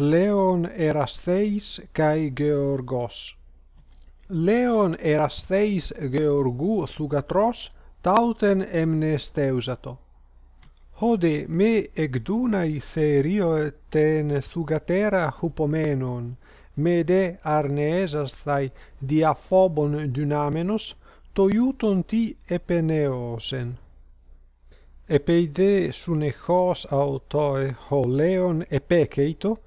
Leon Erastheis kai Georgos. Leon Erastheis Georgou Thugatros tauten emnesteusato. Hode me egdunai therio ten thugatera hupomenon, me de arneesas thai diaphobon dynamenos, το ti epeneosen επενέωσεν. sunechos σουνεχώς ho leon επέκειτο,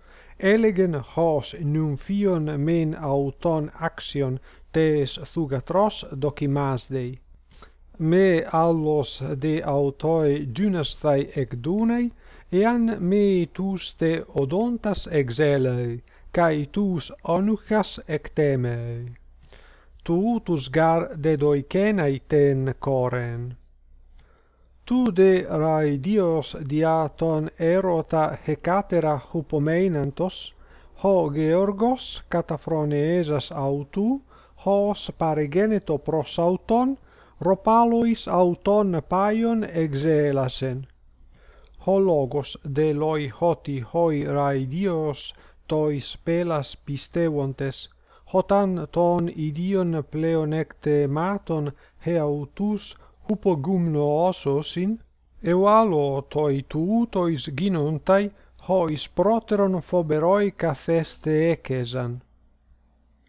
elegen hos nymphion men auton axion tes thugatros dokimasdei me allos de autoi dynastai ek ean me tus te odontas exelei kai tus onuchas ektemei tu tus gar de doikenai ten coren tu de rai dios diaton erota hecatera hupomenantos, ho Georgos catafroneesas autu, hos parigeneto pros auton, ropalois auton paion exelasen. Ho logos de loi hoti hoi rai dios tois pelas pistevontes, hotan ton idion pleonecte maton heautus autus hupogumno ososin eualo toi tuutois ginontai hois proteron phoberoi catheste ekesan.